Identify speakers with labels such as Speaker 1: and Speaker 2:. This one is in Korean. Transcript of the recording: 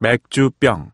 Speaker 1: 맥주병.